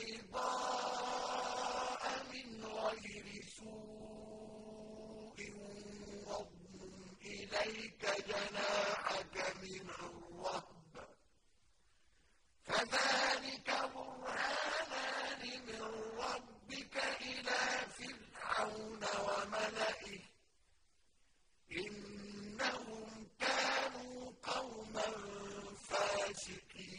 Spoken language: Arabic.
بيضاء من غير سوء واضم إليك جناحك من الرهب. فذلك برهانان من ربك إلى فرعون وملئه. إنهم كانوا قوما فاسقين.